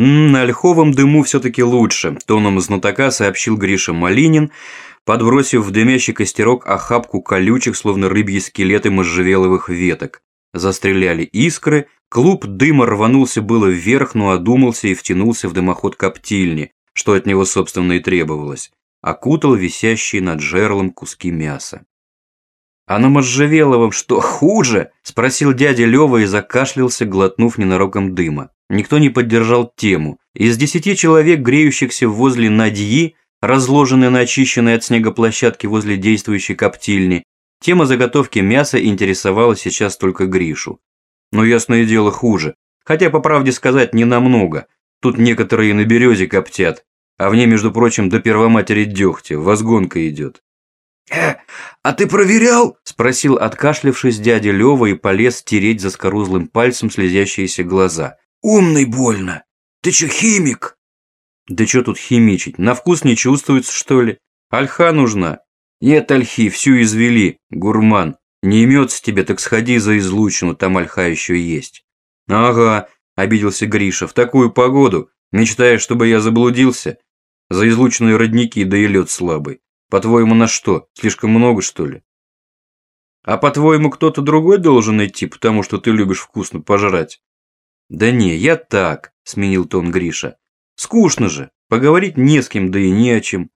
на ольховом дыму все-таки лучше», – тоном знатока сообщил Гриша Малинин, подбросив в дымящий костерок охапку колючих, словно рыбьи скелеты можжевеловых веток. Застреляли искры, клуб дыма рванулся было вверх, но одумался и втянулся в дымоход коптильни, что от него, собственно, и требовалось. Окутал висящие над жерлом куски мяса. «А на можжевеловом что, хуже?» – спросил дядя Лёва и закашлялся, глотнув ненароком дыма. Никто не поддержал тему. Из десяти человек, греющихся возле Надьи, разложенной на очищенной от снега площадке возле действующей коптильни, тема заготовки мяса интересовала сейчас только Гришу. Но ясное дело хуже. Хотя, по правде сказать, не намного. Тут некоторые на березе коптят, а в ней, между прочим, до первоматери дегтя, возгонка идет. «Э, а ты проверял?» – спросил, откашлявшись дядя Лёва и полез тереть за скорузлым пальцем слезящиеся глаза. «Умный больно! Ты чё, химик?» «Да чё тут химичить? На вкус не чувствуется, что ли? Альха нужна. Нет альхи, всю извели, гурман. Не имется тебе, так сходи за излучину, там альха еще есть». «Ага», – обиделся Гриша, – «в такую погоду. Мечтаешь, чтобы я заблудился? За излученные родники, да и лед слабый. По-твоему, на что? Слишком много, что ли? А по-твоему, кто-то другой должен идти, потому что ты любишь вкусно пожрать? Да не, я так, сменил тон Гриша. Скучно же, поговорить не с кем, да и не о чем.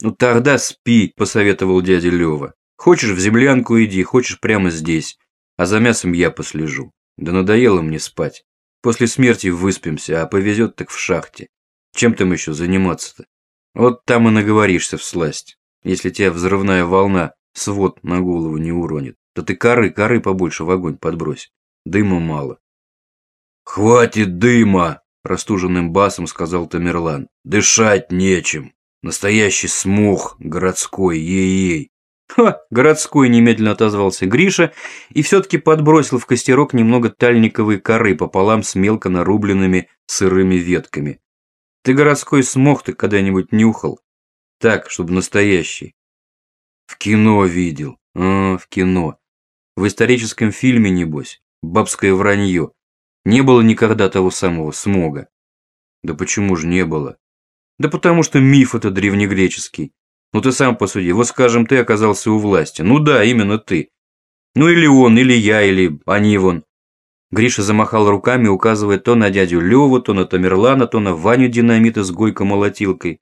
Ну тогда спи, посоветовал дядя Лева. Хочешь в землянку иди, хочешь прямо здесь, а за мясом я послежу. Да надоело мне спать. После смерти выспимся, а повезет так в шахте. Чем там еще заниматься-то? Вот там и наговоришься в сласть. Если тебя взрывная волна свод на голову не уронит, то ты коры, коры побольше в огонь подбрось. Дыма мало. «Хватит дыма!» – простуженным басом сказал Тамерлан. «Дышать нечем. Настоящий смог городской, ей-ей». «Ха!» – городской немедленно отозвался Гриша и все-таки подбросил в костерок немного тальниковой коры пополам с мелко нарубленными сырыми ветками. «Ты городской смог ты когда-нибудь нюхал? Так, чтобы настоящий. В кино видел. А, в кино. В историческом фильме, небось. Бабское вранье. Не было никогда того самого смога. Да почему же не было? Да потому что миф это древнегреческий. Ну ты сам посуди. Вот скажем, ты оказался у власти. Ну да, именно ты. Ну или он, или я, или они вон. Гриша замахал руками, указывая то на дядю Леву, то на Тамерлана, то на Ваню динамита с гойко-молотилкой.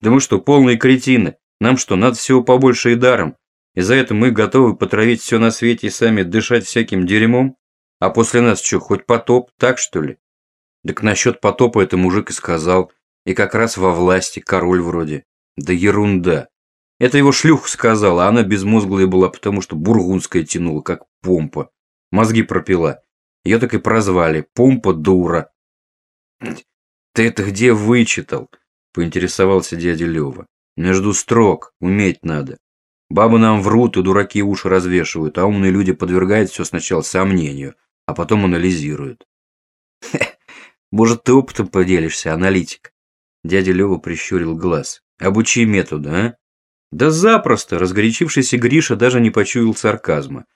Да мы что, полные кретины? Нам что, надо всего побольше и даром? И за это мы готовы потравить все на свете и сами дышать всяким дерьмом? А после нас что, хоть потоп, так что ли? Так насчет потопа это мужик и сказал. И как раз во власти, король вроде. Да ерунда. Это его шлюх сказала, а она безмозглая была, потому что бургундская тянула, как помпа. Мозги пропила. Ее так и прозвали. Помпа дура. Ты это где вычитал? Поинтересовался дядя Лева. Между строк, уметь надо. Бабы нам врут и дураки уши развешивают, а умные люди подвергают все сначала сомнению, а потом анализируют. Может, ты опытом поделишься, аналитик? Дядя Лева прищурил глаз. Обучи методу, а? Да запросто, разгорячившийся Гриша даже не почуял сарказма.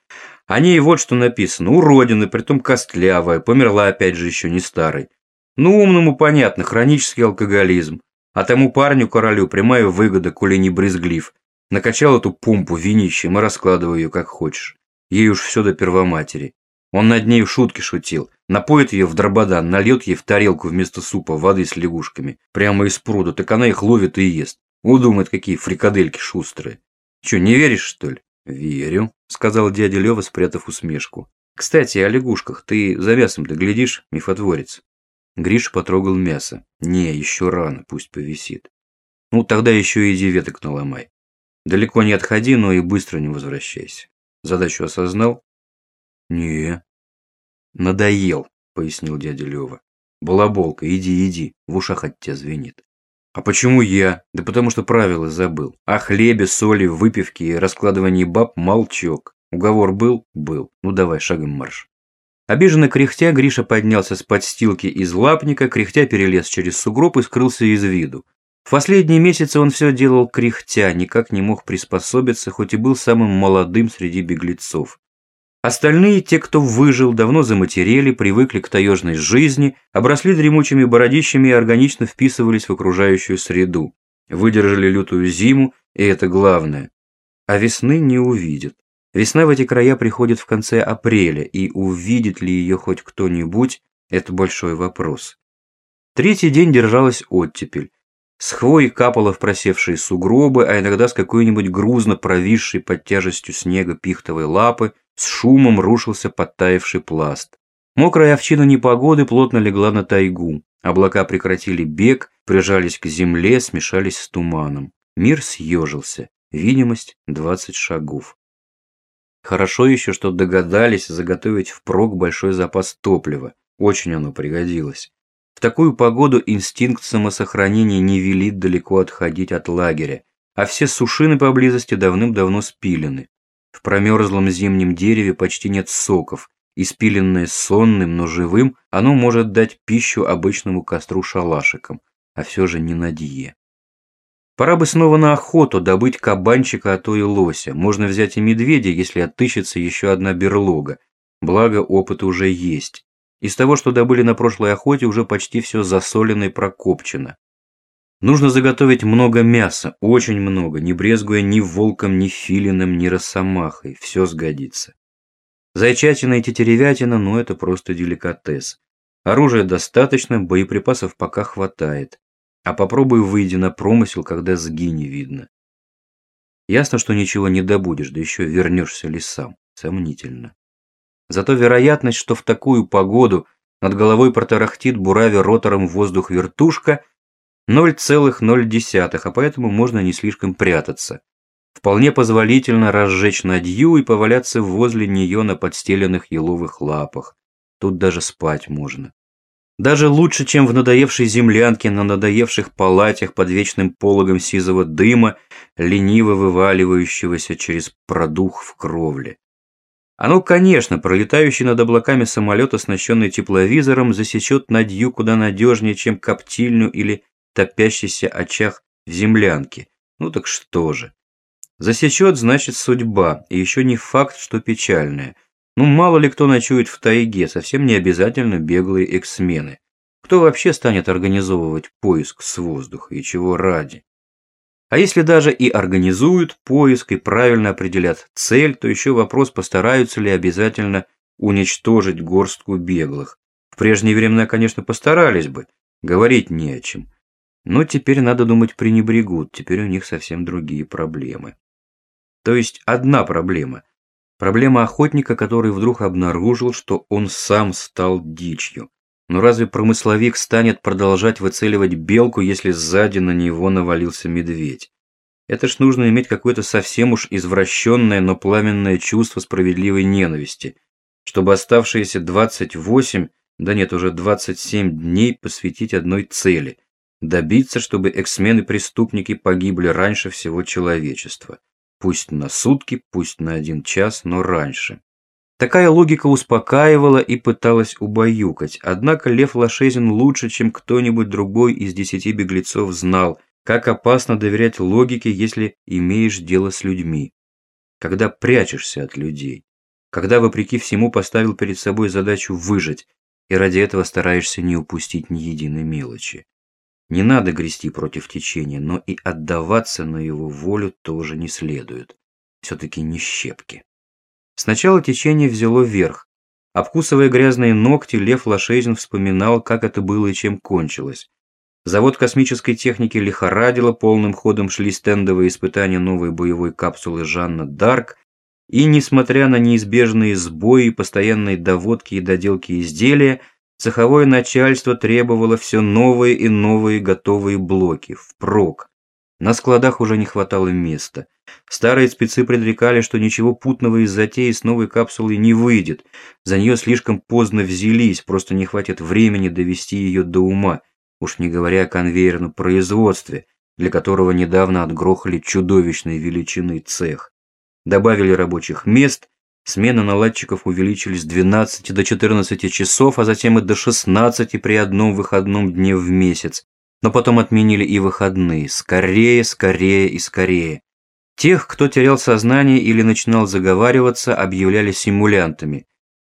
О ней вот что написано. Уродина, притом костлявая, померла опять же еще не старой. Ну, умному понятно, хронический алкоголизм. А тому парню-королю прямая выгода, коли не брезглив. Накачал эту помпу винищем и раскладывай ее как хочешь. Ей уж все до первоматери. Он над ней в шутки шутил. Напоит ее в дрободан, нальет ей в тарелку вместо супа воды с лягушками. Прямо из пруда, так она их ловит и ест. Удумает, какие фрикадельки шустрые. Че, не веришь, что ли? Верю, сказал дядя Лева, спрятав усмешку. Кстати, о лягушках. Ты за мясом-то глядишь, мифотворец? Гриш потрогал мясо. Не, еще рано, пусть повисит. Ну, тогда еще иди веток наломай. Далеко не отходи, но и быстро не возвращайся. Задачу осознал? Не. Надоел, пояснил дядя Лева. Балаболка, иди, иди, в ушах от тебя звенит. А почему я? Да потому что правила забыл. О хлебе, соли, выпивке и раскладывании баб молчок. Уговор был? Был. Ну давай, шагом марш. Обиженно кряхтя, Гриша поднялся с подстилки из лапника, кряхтя перелез через сугроб и скрылся из виду. В последние месяцы он все делал кряхтя, никак не мог приспособиться, хоть и был самым молодым среди беглецов. Остальные, те, кто выжил, давно заматерели, привыкли к таежной жизни, обросли дремучими бородищами и органично вписывались в окружающую среду. Выдержали лютую зиму, и это главное. А весны не увидят. Весна в эти края приходит в конце апреля, и увидит ли ее хоть кто-нибудь, это большой вопрос. Третий день держалась оттепель. С хвои капало в просевшие сугробы, а иногда с какой-нибудь грузно провисшей под тяжестью снега пихтовой лапы – с шумом рушился подтаявший пласт. Мокрая овчина непогоды плотно легла на тайгу. Облака прекратили бег, прижались к земле, смешались с туманом. Мир съежился. Видимость 20 шагов. Хорошо еще, что догадались заготовить впрок большой запас топлива. Очень оно пригодилось. В такую погоду инстинкт самосохранения не велит далеко отходить от лагеря, а все сушины поблизости давным-давно спилены. В промерзлом зимнем дереве почти нет соков. Испиленное сонным, но живым, оно может дать пищу обычному костру шалашикам, а все же не надье. Пора бы снова на охоту добыть кабанчика, а то и лося. Можно взять и медведя, если отыщется еще одна берлога. Благо, опыт уже есть. Из того, что добыли на прошлой охоте, уже почти все засолено и прокопчено. Нужно заготовить много мяса, очень много, не брезгуя ни волком, ни филином, ни росомахой. Все сгодится. Зайчатина и тетеревятина, ну это просто деликатес. Оружия достаточно, боеприпасов пока хватает. А попробуй выйди на промысел, когда сги не видно. Ясно, что ничего не добудешь, да еще вернешься лесам. Сомнительно. Зато вероятность, что в такую погоду над головой протарахтит бураве ротором воздух вертушка – 0,0, а поэтому можно не слишком прятаться. Вполне позволительно разжечь надью и поваляться возле нее на подстеленных еловых лапах. Тут даже спать можно. Даже лучше, чем в надоевшей землянке на надоевших палатях под вечным пологом сизого дыма, лениво вываливающегося через продух в кровле. Оно, конечно, пролетающий над облаками самолет, оснащенный тепловизором, засечет надью куда надежнее, чем коптильню или топящийся очаг в землянке. Ну так что же. Засечет, значит, судьба, и еще не факт, что печальная. Ну, мало ли кто ночует в тайге, совсем не обязательно беглые эксмены. Кто вообще станет организовывать поиск с воздуха и чего ради? А если даже и организуют поиск и правильно определят цель, то еще вопрос, постараются ли обязательно уничтожить горстку беглых. В прежние времена, конечно, постарались бы, говорить не о чем. Но теперь, надо думать, пренебрегут, теперь у них совсем другие проблемы. То есть одна проблема. Проблема охотника, который вдруг обнаружил, что он сам стал дичью. Но разве промысловик станет продолжать выцеливать белку, если сзади на него навалился медведь? Это ж нужно иметь какое-то совсем уж извращенное, но пламенное чувство справедливой ненависти, чтобы оставшиеся 28, да нет, уже 27 дней посвятить одной цели – добиться, чтобы эксмены-преступники погибли раньше всего человечества. Пусть на сутки, пусть на один час, но раньше. Такая логика успокаивала и пыталась убаюкать, однако Лев Лошезин лучше, чем кто-нибудь другой из десяти беглецов знал, как опасно доверять логике, если имеешь дело с людьми. Когда прячешься от людей, когда, вопреки всему, поставил перед собой задачу выжить, и ради этого стараешься не упустить ни единой мелочи. Не надо грести против течения, но и отдаваться на его волю тоже не следует. Все-таки не щепки. Сначала течение взяло верх. Обкусывая грязные ногти, Лев Лошезин вспоминал, как это было и чем кончилось. Завод космической техники лихорадило, полным ходом шли стендовые испытания новой боевой капсулы «Жанна Дарк», и, несмотря на неизбежные сбои, постоянные доводки и доделки изделия, Цеховое начальство требовало все новые и новые готовые блоки, впрок. На складах уже не хватало места. Старые спецы предрекали, что ничего путного из затеи с новой капсулой не выйдет. За нее слишком поздно взялись, просто не хватит времени довести ее до ума, уж не говоря о конвейерном производстве, для которого недавно отгрохали чудовищной величины цех. Добавили рабочих мест, Смены наладчиков увеличились с 12 до 14 часов, а затем и до 16 при одном выходном дне в месяц. Но потом отменили и выходные. Скорее, скорее и скорее. Тех, кто терял сознание или начинал заговариваться, объявляли симулянтами.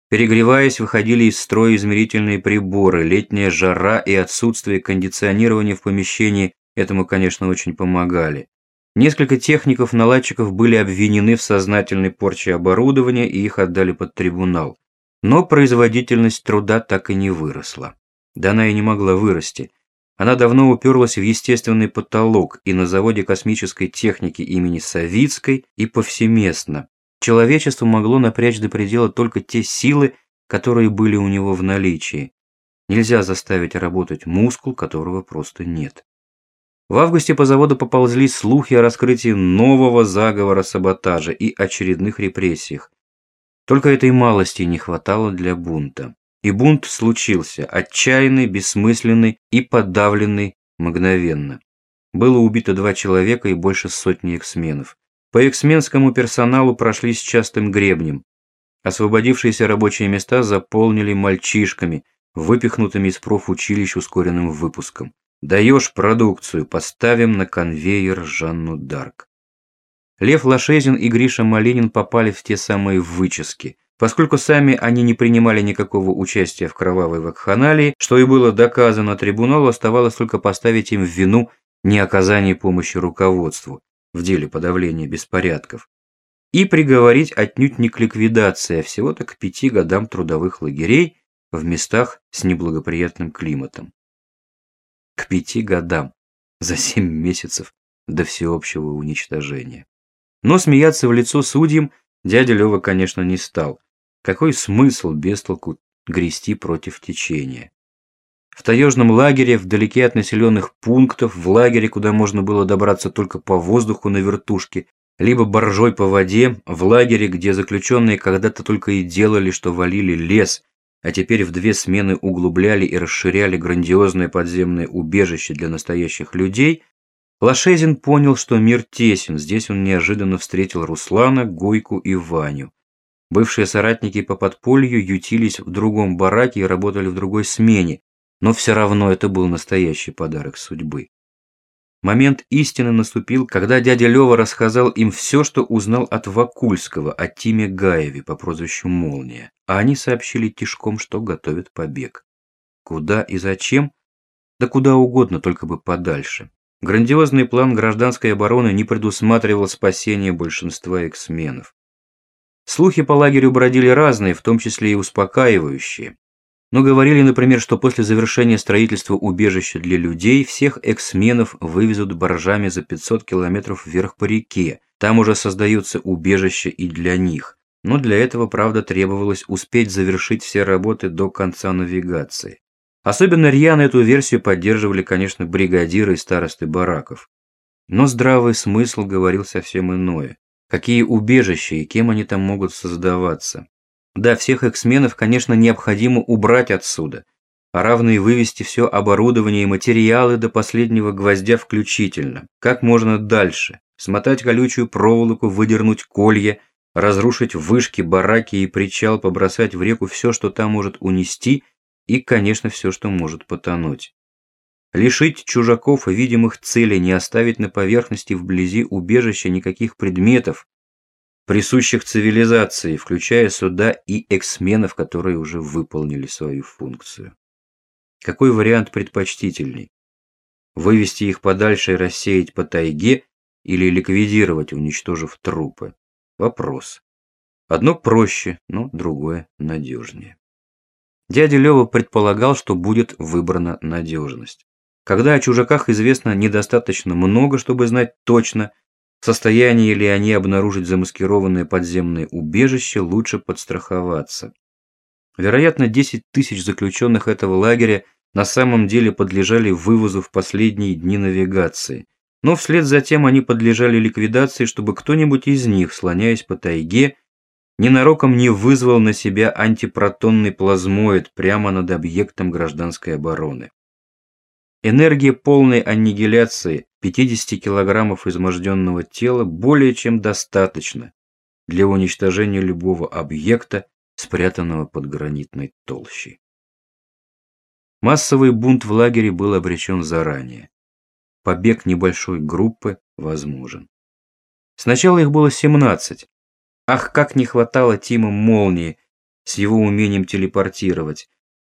Перегреваясь, выходили из строя измерительные приборы, летняя жара и отсутствие кондиционирования в помещении этому, конечно, очень помогали. Несколько техников-наладчиков были обвинены в сознательной порче оборудования и их отдали под трибунал. Но производительность труда так и не выросла. Да она и не могла вырасти. Она давно уперлась в естественный потолок и на заводе космической техники имени Савицкой, и повсеместно. Человечество могло напрячь до предела только те силы, которые были у него в наличии. Нельзя заставить работать мускул, которого просто нет. В августе по заводу поползли слухи о раскрытии нового заговора саботажа и очередных репрессиях. Только этой малости не хватало для бунта. И бунт случился, отчаянный, бессмысленный и подавленный мгновенно. Было убито два человека и больше сотни эксменов. По эксменскому персоналу прошлись частым гребнем. Освободившиеся рабочие места заполнили мальчишками, выпихнутыми из профучилищ ускоренным выпуском. Даешь продукцию, поставим на конвейер Жанну Дарк. Лев Лошезин и Гриша Малинин попали в те самые вычески. Поскольку сами они не принимали никакого участия в кровавой вакханалии, что и было доказано трибуналу, оставалось только поставить им в вину неоказание помощи руководству в деле подавления беспорядков и приговорить отнюдь не к ликвидации, а всего-то к пяти годам трудовых лагерей в местах с неблагоприятным климатом к пяти годам, за семь месяцев до всеобщего уничтожения. Но смеяться в лицо судьям дядя Лева, конечно, не стал. Какой смысл без толку грести против течения? В таежном лагере, вдалеке от населенных пунктов, в лагере, куда можно было добраться только по воздуху на вертушке, либо боржой по воде, в лагере, где заключенные когда-то только и делали, что валили лес, а теперь в две смены углубляли и расширяли грандиозное подземное убежище для настоящих людей, Лошезин понял, что мир тесен, здесь он неожиданно встретил Руслана, Гойку и Ваню. Бывшие соратники по подполью ютились в другом бараке и работали в другой смене, но все равно это был настоящий подарок судьбы. Момент истины наступил, когда дядя Лева рассказал им все, что узнал от Вакульского о Тиме Гаеве по прозвищу Молния, а они сообщили Тишком, что готовят побег. Куда и зачем? Да куда угодно, только бы подальше. Грандиозный план гражданской обороны не предусматривал спасение большинства эксменов. Слухи по лагерю бродили разные, в том числе и успокаивающие. Но говорили, например, что после завершения строительства убежища для людей всех эксменов вывезут баржами за 500 километров вверх по реке. Там уже создаются убежища и для них. Но для этого, правда, требовалось успеть завершить все работы до конца навигации. Особенно рьяно эту версию поддерживали, конечно, бригадиры и старосты бараков. Но здравый смысл говорил совсем иное. Какие убежища и кем они там могут создаваться? Да, всех эксменов, конечно, необходимо убрать отсюда, а равно и вывести все оборудование и материалы до последнего гвоздя включительно. Как можно дальше? Смотать колючую проволоку, выдернуть колья, разрушить вышки, бараки и причал, побросать в реку все, что там может унести, и, конечно, все, что может потонуть. Лишить чужаков видимых целей, не оставить на поверхности вблизи убежища никаких предметов, присущих цивилизации, включая сюда и эксменов, которые уже выполнили свою функцию. Какой вариант предпочтительней? Вывести их подальше и рассеять по тайге или ликвидировать, уничтожив трупы? Вопрос. Одно проще, но другое надежнее. Дядя Лева предполагал, что будет выбрана надежность. Когда о чужаках известно недостаточно много, чтобы знать точно – в состоянии ли они обнаружить замаскированное подземное убежище, лучше подстраховаться. Вероятно, 10 тысяч заключенных этого лагеря на самом деле подлежали вывозу в последние дни навигации. Но вслед за тем они подлежали ликвидации, чтобы кто-нибудь из них, слоняясь по тайге, ненароком не вызвал на себя антипротонный плазмоид прямо над объектом гражданской обороны. Энергия полной аннигиляции 50 килограммов изможденного тела более чем достаточно для уничтожения любого объекта, спрятанного под гранитной толщей. Массовый бунт в лагере был обречен заранее. Побег небольшой группы возможен. Сначала их было 17. Ах, как не хватало Тима Молнии с его умением телепортировать.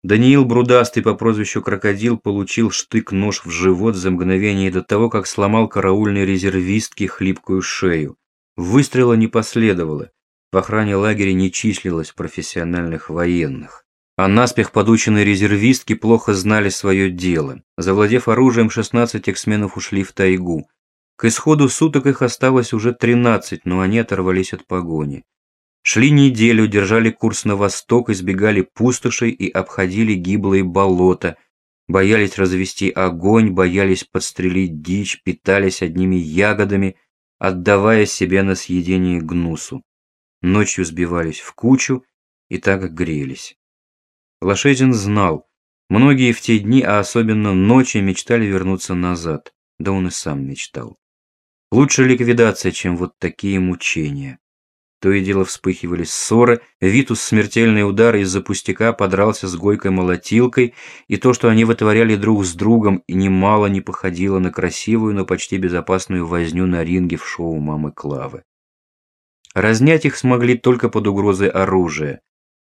Даниил Брудастый по прозвищу Крокодил получил штык-нож в живот за мгновение до того, как сломал караульной резервистке хлипкую шею. Выстрела не последовало. В охране лагеря не числилось профессиональных военных. А наспех подученные резервистки плохо знали свое дело. Завладев оружием, 16 эксменов ушли в тайгу. К исходу суток их осталось уже 13, но они оторвались от погони. Шли неделю, держали курс на восток, избегали пустошей и обходили гиблые болота, боялись развести огонь, боялись подстрелить дичь, питались одними ягодами, отдавая себя на съедение гнусу. Ночью сбивались в кучу и так грелись. Лошезин знал, многие в те дни, а особенно ночи, мечтали вернуться назад, да он и сам мечтал. Лучше ликвидация, чем вот такие мучения. То и дело вспыхивали ссоры, Витус смертельный удар из-за пустяка подрался с Гойкой-молотилкой, и то, что они вытворяли друг с другом, немало не походило на красивую, но почти безопасную возню на ринге в шоу мамы Клавы. Разнять их смогли только под угрозой оружия.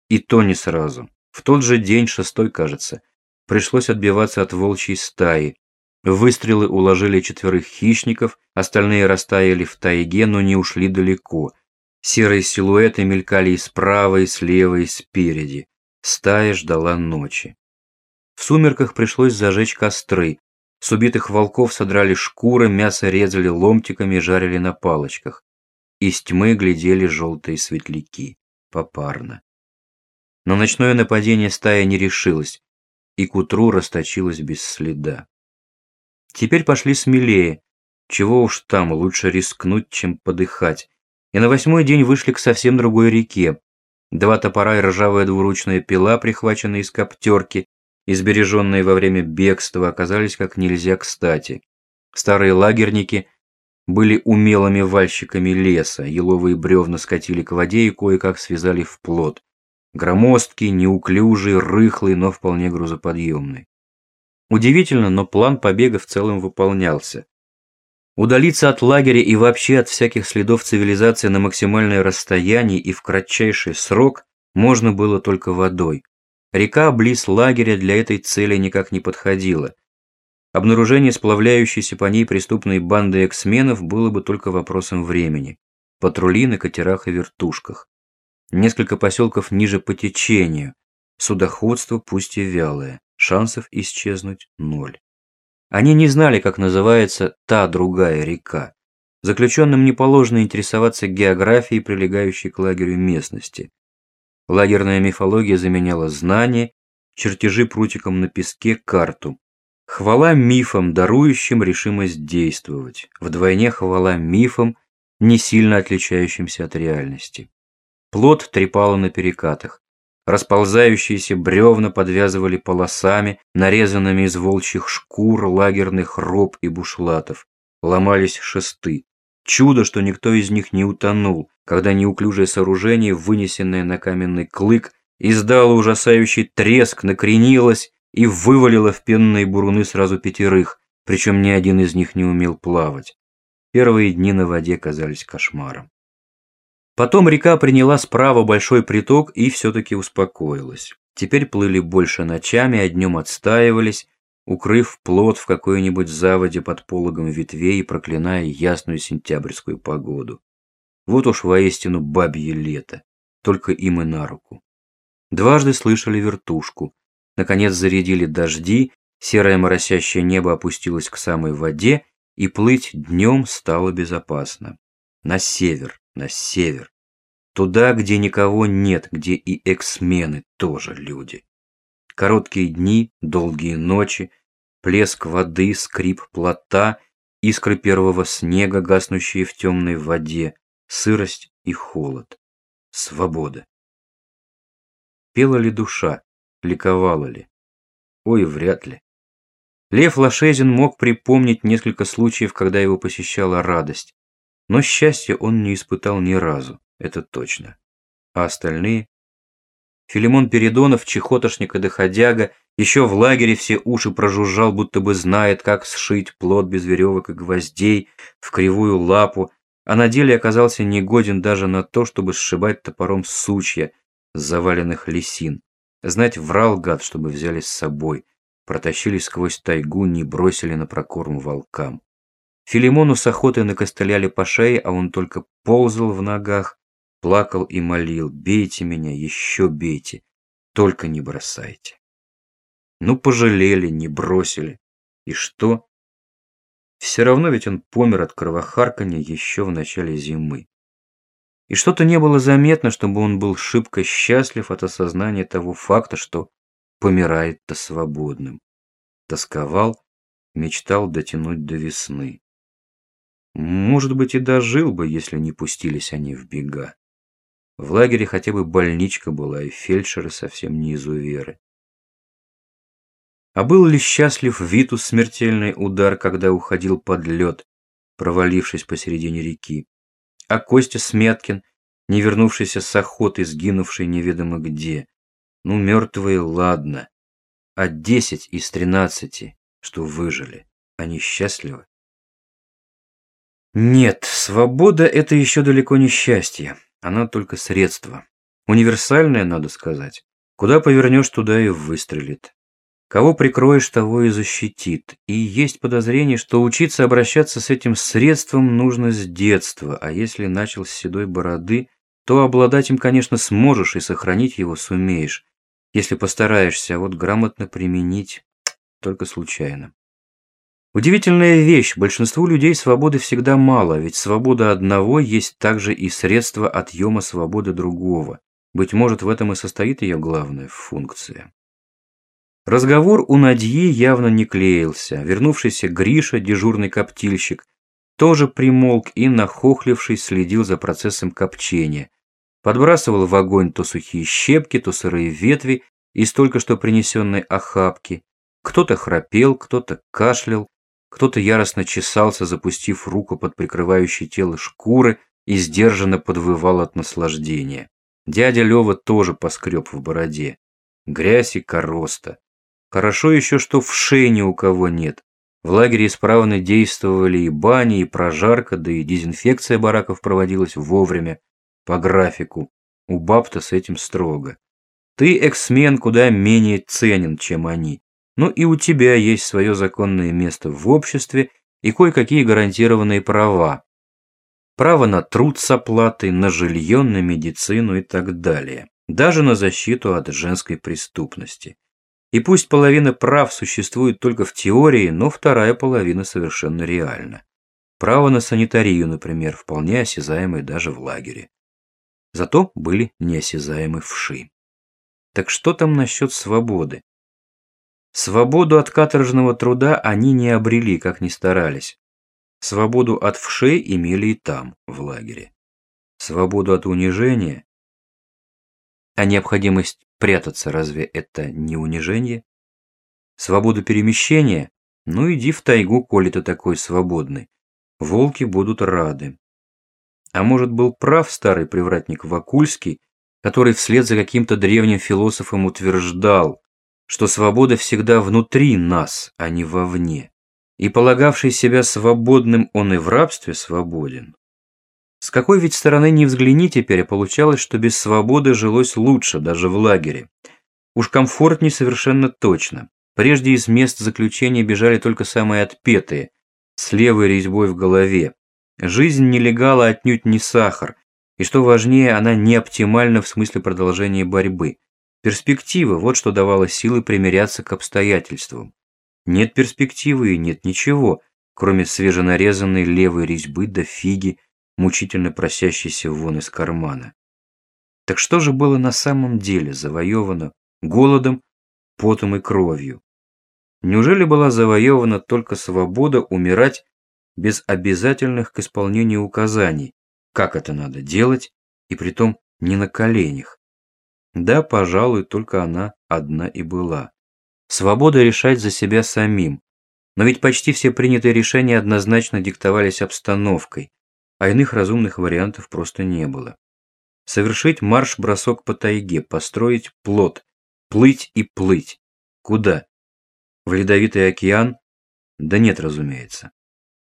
И то не сразу. В тот же день, шестой, кажется, пришлось отбиваться от волчьей стаи. Выстрелы уложили четверых хищников, остальные растаяли в тайге, но не ушли далеко – Серые силуэты мелькали и справа, и слева, и спереди. Стая ждала ночи. В сумерках пришлось зажечь костры. С убитых волков содрали шкуры, мясо резали ломтиками и жарили на палочках. Из тьмы глядели желтые светляки. Попарно. На ночное нападение стая не решилась, и к утру расточилась без следа. Теперь пошли смелее. Чего уж там, лучше рискнуть, чем подыхать и на восьмой день вышли к совсем другой реке. Два топора и ржавая двуручная пила, прихваченные из коптерки, избереженные во время бегства, оказались как нельзя кстати. Старые лагерники были умелыми вальщиками леса, еловые бревна скатили к воде и кое-как связали в плот. Громоздкий, неуклюжий, рыхлый, но вполне грузоподъемный. Удивительно, но план побега в целом выполнялся. Удалиться от лагеря и вообще от всяких следов цивилизации на максимальное расстояние и в кратчайший срок можно было только водой. Река близ лагеря для этой цели никак не подходила. Обнаружение сплавляющейся по ней преступной банды эксменов было бы только вопросом времени. Патрули на катерах и вертушках. Несколько поселков ниже по течению. Судоходство пусть и вялое. Шансов исчезнуть ноль. Они не знали, как называется та другая река. Заключенным не положено интересоваться географией, прилегающей к лагерю местности. Лагерная мифология заменяла знания, чертежи прутиком на песке, карту. Хвала мифам, дарующим решимость действовать. Вдвойне хвала мифам, не сильно отличающимся от реальности. Плод трепало на перекатах. Расползающиеся бревна подвязывали полосами, нарезанными из волчьих шкур, лагерных роб и бушлатов. Ломались шесты. Чудо, что никто из них не утонул, когда неуклюжее сооружение, вынесенное на каменный клык, издало ужасающий треск, накренилось и вывалило в пенные буруны сразу пятерых, причем ни один из них не умел плавать. Первые дни на воде казались кошмаром. Потом река приняла справа большой приток и все-таки успокоилась. Теперь плыли больше ночами, а днем отстаивались, укрыв плод в какой-нибудь заводе под пологом ветвей и проклиная ясную сентябрьскую погоду. Вот уж воистину бабье лето, только им и на руку. Дважды слышали вертушку. Наконец зарядили дожди, серое моросящее небо опустилось к самой воде, и плыть днем стало безопасно. На север, на север. Туда, где никого нет, где и эксмены тоже люди. Короткие дни, долгие ночи, плеск воды, скрип плота, искры первого снега, гаснущие в темной воде, сырость и холод. Свобода. Пела ли душа? Ликовала ли? Ой, вряд ли. Лев Лошезин мог припомнить несколько случаев, когда его посещала радость. Но счастья он не испытал ни разу, это точно. А остальные? Филимон Передонов, чехотошник и доходяга, еще в лагере все уши прожужжал, будто бы знает, как сшить плод без веревок и гвоздей в кривую лапу, а на деле оказался негоден даже на то, чтобы сшибать топором сучья с заваленных лисин. Знать, врал гад, чтобы взяли с собой, протащили сквозь тайгу, не бросили на прокорм волкам. Филимону с охотой накостыляли по шее, а он только ползал в ногах, плакал и молил, бейте меня, еще бейте, только не бросайте. Ну, пожалели, не бросили. И что? Все равно ведь он помер от кровохарканья еще в начале зимы. И что-то не было заметно, чтобы он был шибко счастлив от осознания того факта, что помирает-то свободным. Тосковал, мечтал дотянуть до весны. Может быть, и дожил бы, если не пустились они в бега. В лагере хотя бы больничка была, и фельдшеры совсем не изуверы. А был ли счастлив Витус смертельный удар, когда уходил под лед, провалившись посередине реки? А Костя Сметкин, не вернувшийся с охоты, сгинувший неведомо где? Ну, мертвые, ладно. А десять из тринадцати, что выжили, они счастливы? Нет, свобода – это еще далеко не счастье. Она только средство. Универсальное, надо сказать. Куда повернешь, туда и выстрелит. Кого прикроешь, того и защитит. И есть подозрение, что учиться обращаться с этим средством нужно с детства, а если начал с седой бороды, то обладать им, конечно, сможешь и сохранить его сумеешь, если постараешься, а вот грамотно применить только случайно. Удивительная вещь, большинству людей свободы всегда мало, ведь свобода одного есть также и средство отъема свободы другого. Быть может, в этом и состоит ее главная функция. Разговор у Надьи явно не клеился. Вернувшийся Гриша, дежурный коптильщик, тоже примолк и, нахохлившись, следил за процессом копчения. Подбрасывал в огонь то сухие щепки, то сырые ветви из только что принесенной охапки. Кто-то храпел, кто-то кашлял, кто-то яростно чесался, запустив руку под прикрывающее тело шкуры и сдержанно подвывал от наслаждения. Дядя Лева тоже поскреб в бороде. Грязь и короста. Хорошо еще, что в шее ни у кого нет. В лагере исправно действовали и бани, и прожарка, да и дезинфекция бараков проводилась вовремя, по графику. У баб-то с этим строго. Ты, эксмен, куда менее ценен, чем они. Ну и у тебя есть свое законное место в обществе и кое-какие гарантированные права. Право на труд с оплатой, на жилье, на медицину и так далее. Даже на защиту от женской преступности. И пусть половина прав существует только в теории, но вторая половина совершенно реальна. Право на санитарию, например, вполне осязаемое даже в лагере. Зато были неосязаемы вши. Так что там насчет свободы? Свободу от каторжного труда они не обрели, как ни старались. Свободу от вшей имели и там, в лагере. Свободу от унижения а необходимость прятаться разве это не унижение? Свободу перемещения? Ну иди в тайгу, коли ты такой свободный. Волки будут рады. А может был прав старый привратник Вакульский, который вслед за каким-то древним философом утверждал, что свобода всегда внутри нас, а не вовне. И полагавший себя свободным, он и в рабстве свободен. С какой ведь стороны не взгляни теперь, получалось, что без свободы жилось лучше, даже в лагере. Уж комфортней совершенно точно. Прежде из мест заключения бежали только самые отпетые, с левой резьбой в голове. Жизнь нелегала отнюдь не сахар, и что важнее, она не оптимальна в смысле продолжения борьбы. Перспектива – вот что давало силы примиряться к обстоятельствам. Нет перспективы и нет ничего, кроме свеженарезанной левой резьбы до фиги, мучительно просящийся вон из кармана. Так что же было на самом деле завоевано голодом, потом и кровью? Неужели была завоевана только свобода умирать без обязательных к исполнению указаний, как это надо делать, и притом не на коленях? Да, пожалуй, только она одна и была. Свобода решать за себя самим. Но ведь почти все принятые решения однозначно диктовались обстановкой, а иных разумных вариантов просто не было. Совершить марш-бросок по тайге, построить плот, плыть и плыть. Куда? В ледовитый океан? Да нет, разумеется.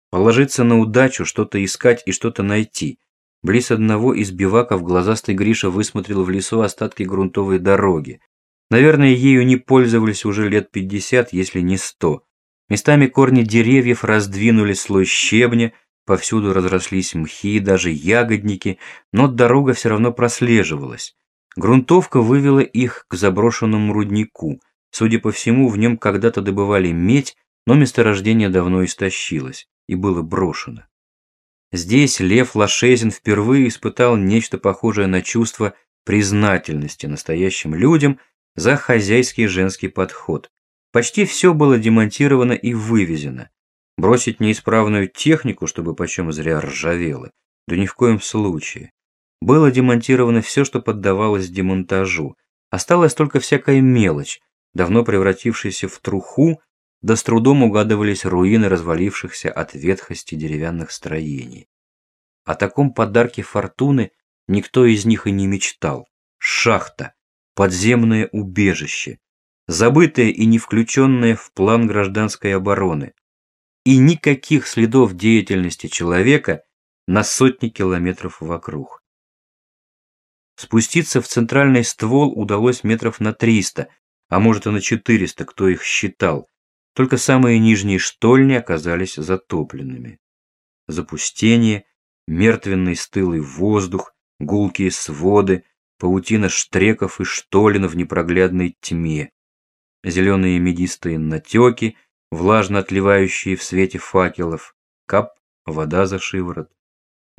Положиться на удачу, что-то искать и что-то найти. Близ одного из биваков глазастый Гриша высмотрел в лесу остатки грунтовой дороги. Наверное, ею не пользовались уже лет пятьдесят, если не сто. Местами корни деревьев раздвинули слой щебня, повсюду разрослись мхи, даже ягодники, но дорога все равно прослеживалась. Грунтовка вывела их к заброшенному руднику. Судя по всему, в нем когда-то добывали медь, но месторождение давно истощилось и было брошено. Здесь Лев Лашезин впервые испытал нечто похожее на чувство признательности настоящим людям за хозяйский женский подход. Почти все было демонтировано и вывезено. Бросить неисправную технику, чтобы почем зря ржавело, да ни в коем случае. Было демонтировано все, что поддавалось демонтажу. Осталась только всякая мелочь, давно превратившаяся в труху, да с трудом угадывались руины развалившихся от ветхости деревянных строений. О таком подарке фортуны никто из них и не мечтал. Шахта, подземное убежище, забытое и не включенное в план гражданской обороны, и никаких следов деятельности человека на сотни километров вокруг. Спуститься в центральный ствол удалось метров на 300, а может и на 400, кто их считал. Только самые нижние штольни оказались затопленными. Запустение, мертвенный стылый воздух, гулкие своды, паутина штреков и штолен в непроглядной тьме зеленые медистые натеки, влажно отливающие в свете факелов, кап, вода за шиворот,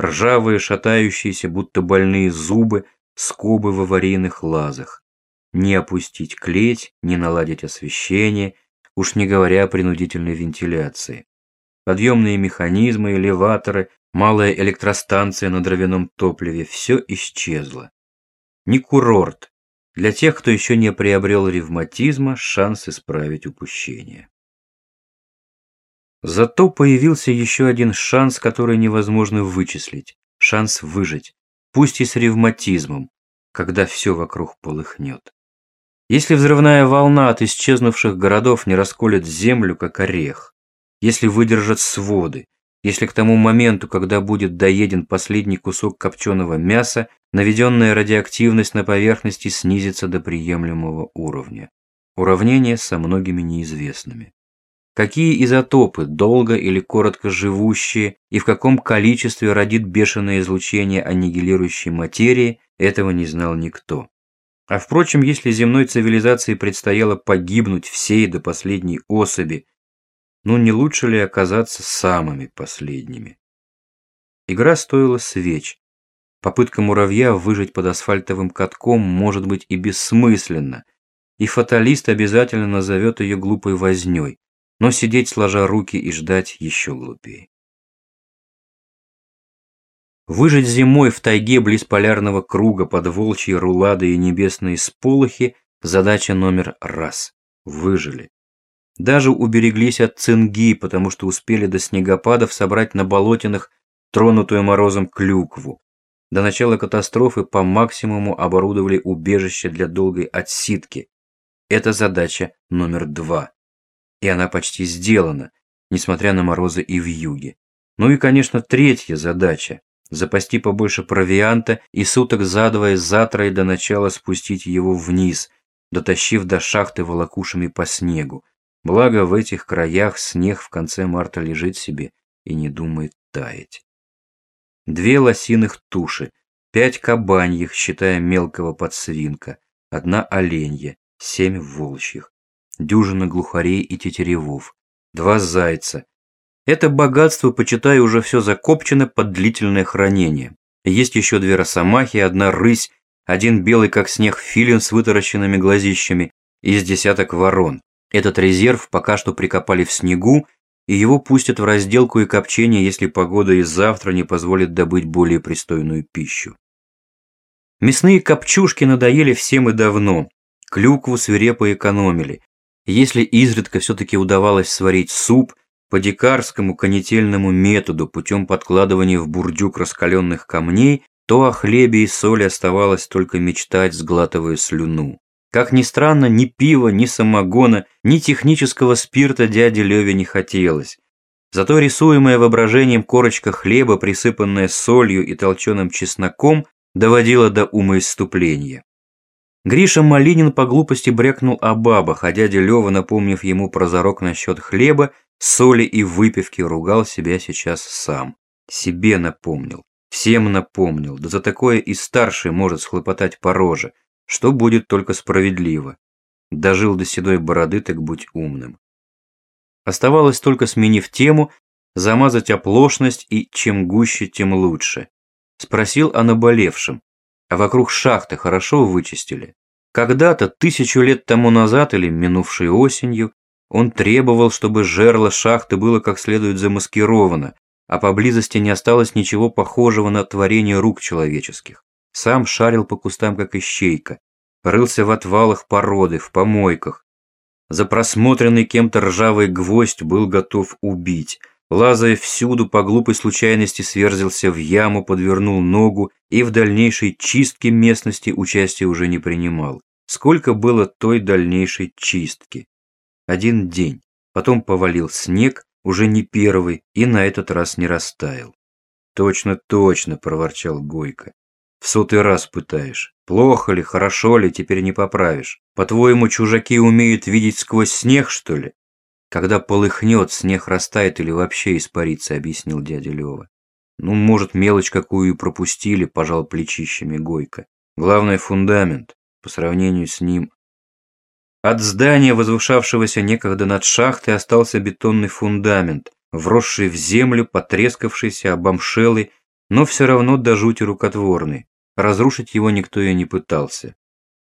ржавые, шатающиеся, будто больные зубы, скобы в аварийных лазах. Не опустить клеть, не наладить освещение, уж не говоря о принудительной вентиляции. Подъемные механизмы, элеваторы, малая электростанция на дровяном топливе – все исчезло. Не курорт, для тех, кто еще не приобрел ревматизма, шанс исправить упущение. Зато появился еще один шанс, который невозможно вычислить. Шанс выжить, пусть и с ревматизмом, когда все вокруг полыхнет. Если взрывная волна от исчезнувших городов не расколет землю, как орех, если выдержат своды, если к тому моменту, когда будет доеден последний кусок копченого мяса, наведенная радиоактивность на поверхности снизится до приемлемого уровня. Уравнение со многими неизвестными. Какие изотопы, долго или коротко живущие, и в каком количестве родит бешеное излучение аннигилирующей материи, этого не знал никто. А впрочем, если земной цивилизации предстояло погибнуть всей до последней особи, ну не лучше ли оказаться самыми последними? Игра стоила свеч, Попытка муравья выжить под асфальтовым катком может быть и бессмысленна, и фаталист обязательно назовет ее глупой вознёй, но сидеть сложа руки и ждать еще глупее. Выжить зимой в тайге близ полярного круга под волчьи рулады и небесные сполохи – задача номер раз. Выжили. Даже убереглись от цинги, потому что успели до снегопадов собрать на болотинах тронутую морозом клюкву, до начала катастрофы по максимуму оборудовали убежище для долгой отсидки. Это задача номер два. И она почти сделана, несмотря на морозы и вьюги. Ну и, конечно, третья задача – запасти побольше провианта и суток задвое затрое до начала спустить его вниз, дотащив до шахты волокушами по снегу. Благо в этих краях снег в конце марта лежит себе и не думает таять две лосиных туши, пять кабаньих, считая мелкого подсвинка, одна оленья, семь волчьих, дюжина глухарей и тетеревов, два зайца. Это богатство, почитай, уже все закопчено под длительное хранение. Есть еще две росомахи, одна рысь, один белый как снег филин с вытаращенными глазищами, из десяток ворон. Этот резерв пока что прикопали в снегу и его пустят в разделку и копчение, если погода и завтра не позволит добыть более пристойную пищу. Мясные копчушки надоели всем и давно, клюкву свирепо экономили. Если изредка все-таки удавалось сварить суп по дикарскому конетельному методу путем подкладывания в бурдюк раскаленных камней, то о хлебе и соли оставалось только мечтать, сглатывая слюну. Как ни странно, ни пива, ни самогона, ни технического спирта дяде Леве не хотелось. Зато рисуемая воображением корочка хлеба, присыпанная солью и толченым чесноком, доводила до умоиступления. Гриша Малинин по глупости брякнул о бабах, а дядя Лёва, напомнив ему про зарок насчет хлеба, соли и выпивки, ругал себя сейчас сам. Себе напомнил, всем напомнил, да за такое и старший может схлопотать по роже, что будет только справедливо. Дожил до седой бороды, так будь умным. Оставалось только, сменив тему, замазать оплошность и чем гуще, тем лучше. Спросил о наболевшем, а вокруг шахты хорошо вычистили. Когда-то, тысячу лет тому назад или минувшей осенью, он требовал, чтобы жерло шахты было как следует замаскировано, а поблизости не осталось ничего похожего на творение рук человеческих. Сам шарил по кустам, как ищейка, рылся в отвалах породы, в помойках. За просмотренный кем-то ржавый гвоздь был готов убить – Лазая всюду, по глупой случайности сверзился в яму, подвернул ногу и в дальнейшей чистке местности участия уже не принимал. Сколько было той дальнейшей чистки? Один день. Потом повалил снег, уже не первый, и на этот раз не растаял. «Точно, точно», – проворчал Гойко. «В сотый раз пытаешь. Плохо ли, хорошо ли, теперь не поправишь. По-твоему, чужаки умеют видеть сквозь снег, что ли?» Когда полыхнет, снег растает или вообще испарится, объяснил дядя Лева. Ну, может, мелочь какую и пропустили, пожал плечищами Гойко. Главное, фундамент. По сравнению с ним... От здания, возвышавшегося некогда над шахтой, остался бетонный фундамент, вросший в землю, потрескавшийся, обомшелый, но все равно до жути рукотворный. Разрушить его никто и не пытался.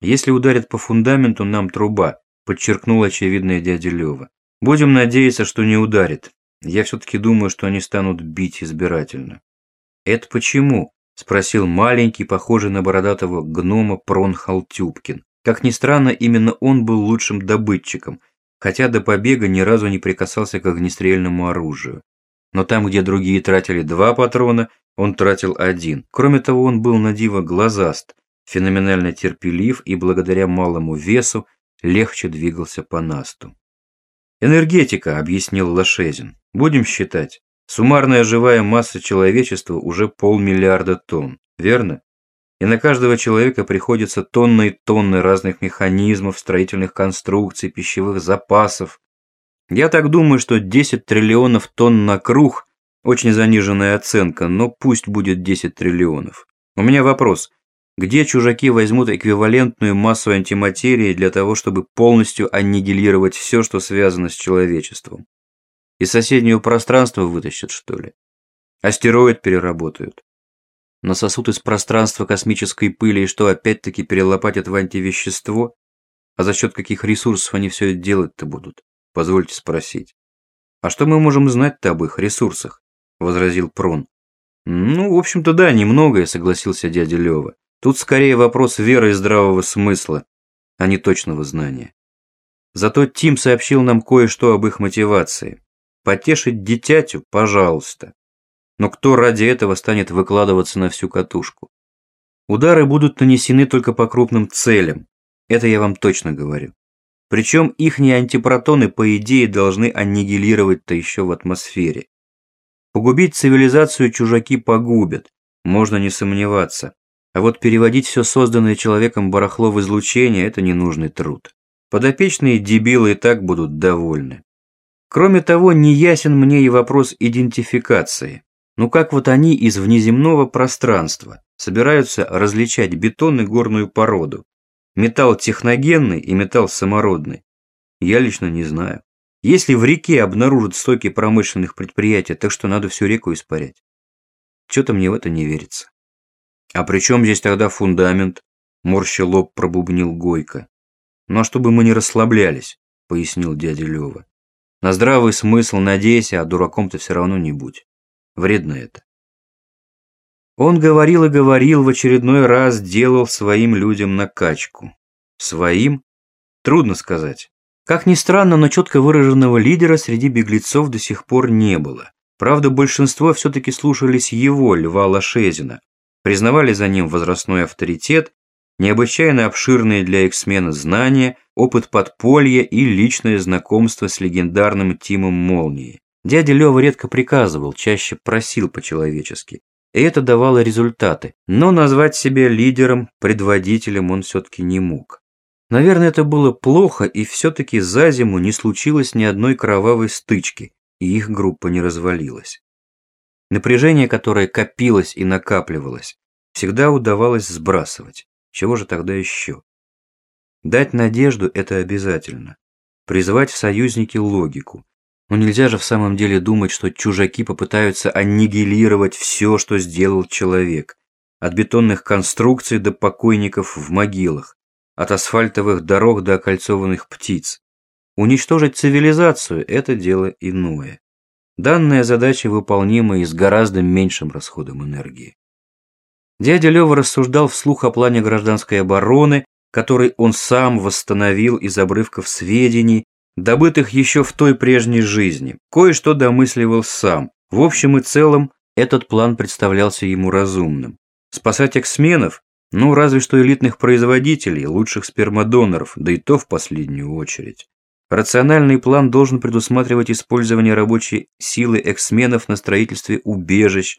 Если ударит по фундаменту, нам труба, подчеркнул очевидное дядя Лева. Будем надеяться, что не ударит. Я все-таки думаю, что они станут бить избирательно. Это почему? Спросил маленький, похожий на бородатого гнома Прон Халтюбкин. Как ни странно, именно он был лучшим добытчиком, хотя до побега ни разу не прикасался к огнестрельному оружию. Но там, где другие тратили два патрона, он тратил один. Кроме того, он был на диво глазаст, феноменально терпелив и благодаря малому весу легче двигался по насту. «Энергетика», – объяснил Лошезин. «Будем считать. Суммарная живая масса человечества уже полмиллиарда тонн, верно? И на каждого человека приходится тонны и тонны разных механизмов, строительных конструкций, пищевых запасов. Я так думаю, что 10 триллионов тонн на круг – очень заниженная оценка, но пусть будет 10 триллионов. У меня вопрос. Где чужаки возьмут эквивалентную массу антиматерии для того, чтобы полностью аннигилировать все, что связано с человечеством? Из соседнего пространства вытащат, что ли? Астероид переработают. Насосут из пространства космической пыли и что, опять-таки перелопатят в антивещество? А за счет каких ресурсов они все это делать-то будут? Позвольте спросить. А что мы можем знать-то об их ресурсах? Возразил Прон. Ну, в общем-то, да, немногое, согласился дядя Лева. Тут скорее вопрос веры и здравого смысла, а не точного знания. Зато Тим сообщил нам кое-что об их мотивации. Потешить дитятю, пожалуйста. Но кто ради этого станет выкладываться на всю катушку? Удары будут нанесены только по крупным целям. Это я вам точно говорю. Причем ихние антипротоны, по идее, должны аннигилировать-то еще в атмосфере. Погубить цивилизацию чужаки погубят, можно не сомневаться. А вот переводить все созданное человеком барахло в излучение – это ненужный труд. Подопечные дебилы и так будут довольны. Кроме того, не ясен мне и вопрос идентификации. Ну как вот они из внеземного пространства собираются различать бетон и горную породу, металл техногенный и металл самородный? Я лично не знаю. Если в реке обнаружат стоки промышленных предприятий, так что надо всю реку испарять. Что-то мне в это не верится. «А при чем здесь тогда фундамент?» – морща лоб пробубнил Гойко. «Ну а чтобы мы не расслаблялись», – пояснил дядя Лева. «На здравый смысл надейся, а дураком ты все равно не будь. Вредно это». Он говорил и говорил, в очередной раз делал своим людям накачку. Своим? Трудно сказать. Как ни странно, но четко выраженного лидера среди беглецов до сих пор не было. Правда, большинство все-таки слушались его, Льва Лошезина, признавали за ним возрастной авторитет, необычайно обширные для эксмена знания, опыт подполья и личное знакомство с легендарным Тимом Молнией. Дядя Лёва редко приказывал, чаще просил по-человечески. И это давало результаты, но назвать себя лидером, предводителем он все-таки не мог. Наверное, это было плохо, и все-таки за зиму не случилось ни одной кровавой стычки, и их группа не развалилась. Напряжение, которое копилось и накапливалось, всегда удавалось сбрасывать. Чего же тогда еще? Дать надежду – это обязательно. Призвать в союзники логику. Но нельзя же в самом деле думать, что чужаки попытаются аннигилировать все, что сделал человек. От бетонных конструкций до покойников в могилах. От асфальтовых дорог до окольцованных птиц. Уничтожить цивилизацию – это дело иное. Данная задача выполнима и с гораздо меньшим расходом энергии. Дядя Лёва рассуждал вслух о плане гражданской обороны, который он сам восстановил из обрывков сведений, добытых еще в той прежней жизни. Кое-что домысливал сам. В общем и целом, этот план представлялся ему разумным. Спасать эксменов? Ну, разве что элитных производителей, лучших спермодоноров, да и то в последнюю очередь. Рациональный план должен предусматривать использование рабочей силы эксменов на строительстве убежищ,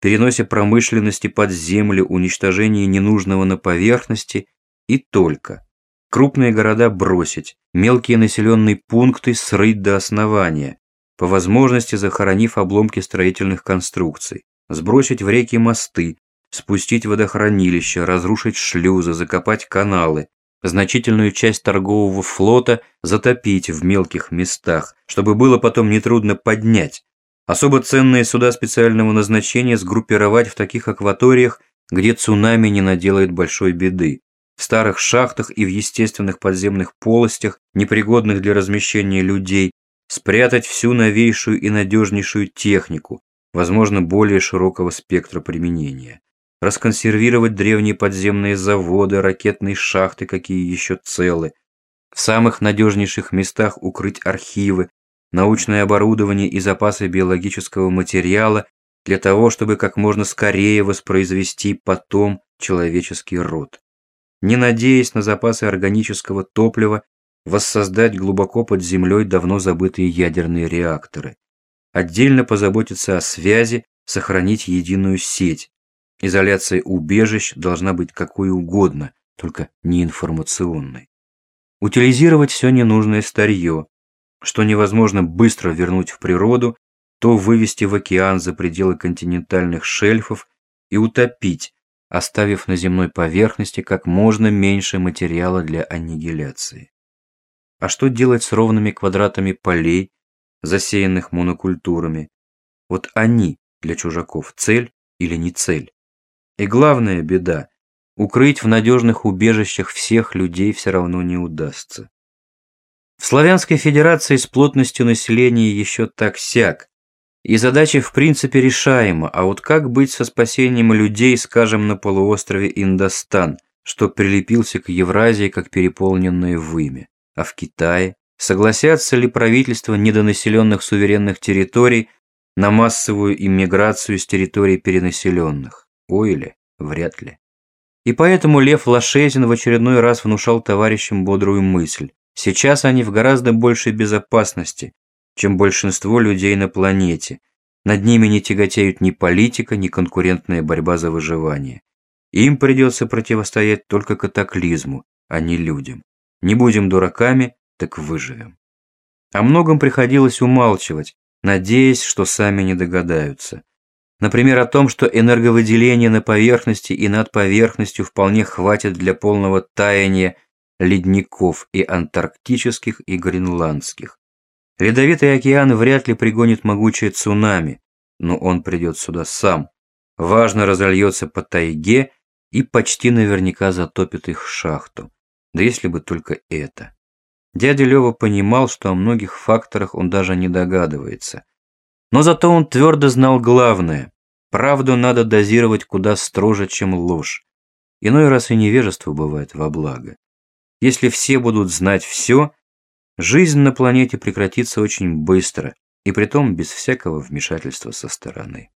переносе промышленности под землю, уничтожении ненужного на поверхности и только. Крупные города бросить, мелкие населенные пункты срыть до основания, по возможности захоронив обломки строительных конструкций, сбросить в реки мосты, спустить водохранилища, разрушить шлюзы, закопать каналы, значительную часть торгового флота затопить в мелких местах, чтобы было потом нетрудно поднять. Особо ценные суда специального назначения сгруппировать в таких акваториях, где цунами не наделает большой беды. В старых шахтах и в естественных подземных полостях, непригодных для размещения людей, спрятать всю новейшую и надежнейшую технику, возможно, более широкого спектра применения расконсервировать древние подземные заводы, ракетные шахты, какие еще целы, в самых надежнейших местах укрыть архивы, научное оборудование и запасы биологического материала для того, чтобы как можно скорее воспроизвести потом человеческий род. Не надеясь на запасы органического топлива, воссоздать глубоко под землей давно забытые ядерные реакторы. Отдельно позаботиться о связи, сохранить единую сеть, Изоляция убежищ должна быть какой угодно, только не информационной. Утилизировать все ненужное старье, что невозможно быстро вернуть в природу, то вывести в океан за пределы континентальных шельфов и утопить, оставив на земной поверхности как можно меньше материала для аннигиляции. А что делать с ровными квадратами полей, засеянных монокультурами? Вот они для чужаков цель или не цель? И главная беда – укрыть в надежных убежищах всех людей все равно не удастся. В Славянской Федерации с плотностью населения еще так-сяк, и задача в принципе решаема, а вот как быть со спасением людей, скажем, на полуострове Индостан, что прилепился к Евразии как переполненное вымя, а в Китае? Согласятся ли правительства недонаселенных суверенных территорий на массовую иммиграцию с территорий перенаселенных? Ойли? Вряд ли. И поэтому Лев Лошезин в очередной раз внушал товарищам бодрую мысль. Сейчас они в гораздо большей безопасности, чем большинство людей на планете. Над ними не тяготеют ни политика, ни конкурентная борьба за выживание. Им придется противостоять только катаклизму, а не людям. Не будем дураками, так выживем. О многом приходилось умалчивать, надеясь, что сами не догадаются. Например, о том, что энерговыделения на поверхности и над поверхностью вполне хватит для полного таяния ледников и антарктических, и гренландских. Ледовитый океан вряд ли пригонит могучее цунами, но он придет сюда сам. Важно разольется по тайге и почти наверняка затопит их шахту. Да если бы только это. Дядя Лёва понимал, что о многих факторах он даже не догадывается. Но зато он твердо знал главное. Правду надо дозировать куда строже, чем ложь. Иной раз и невежество бывает во благо. Если все будут знать все, жизнь на планете прекратится очень быстро, и притом без всякого вмешательства со стороны.